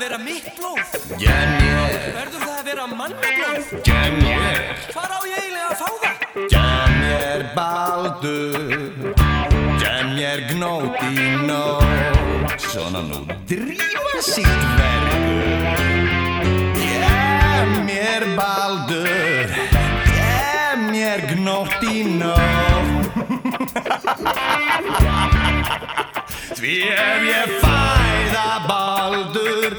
að vera mitt blóð? Gem ég. Verður það að vera mannablóð? Gem ég. Hvar á ég eiginlega að fá það? Gem ég er baldur. Gem ég er gnótt í nóg Svona nú drífa sítt verður. Gem ég er baldur. Gem ég er gnótt í nóg Því ef ég fæða baldur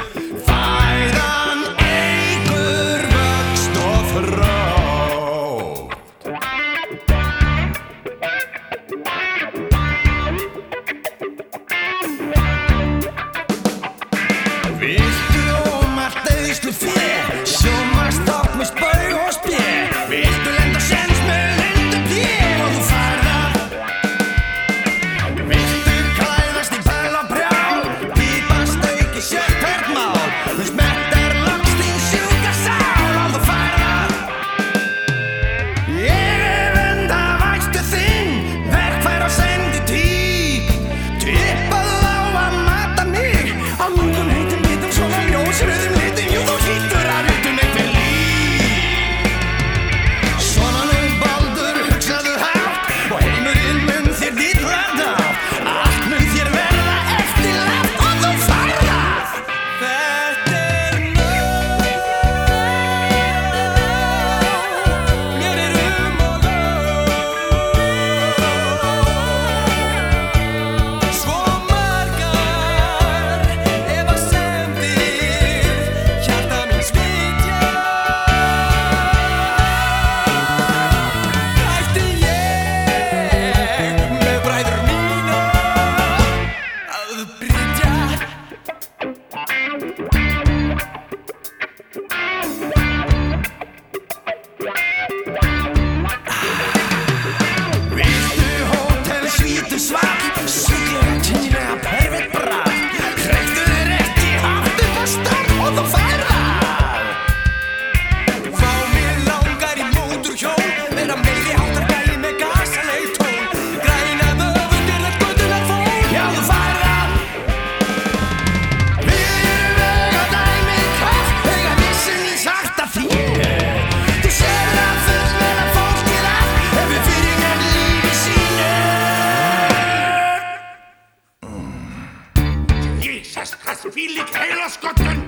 Þess fílik heilaskottun.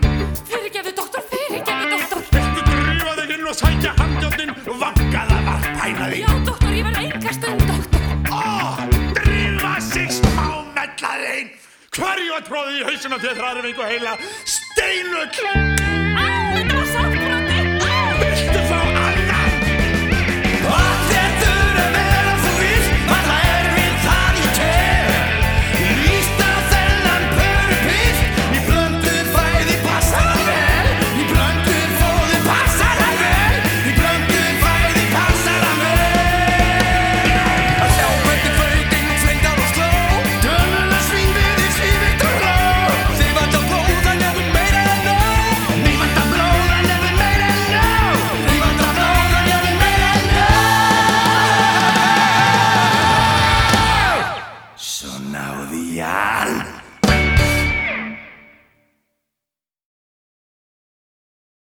Fyrirgeðu doktor, fyrirgeðu doktor. Viltu drýfa þig inn og sækja handjóttinn Vangaða var pænaði Já doktor, ég verð einkastun doktor. Ó, drýfa sig smámellaðinn Hverju að tróði í hausina þér þræðum einhver heila steinull odiar.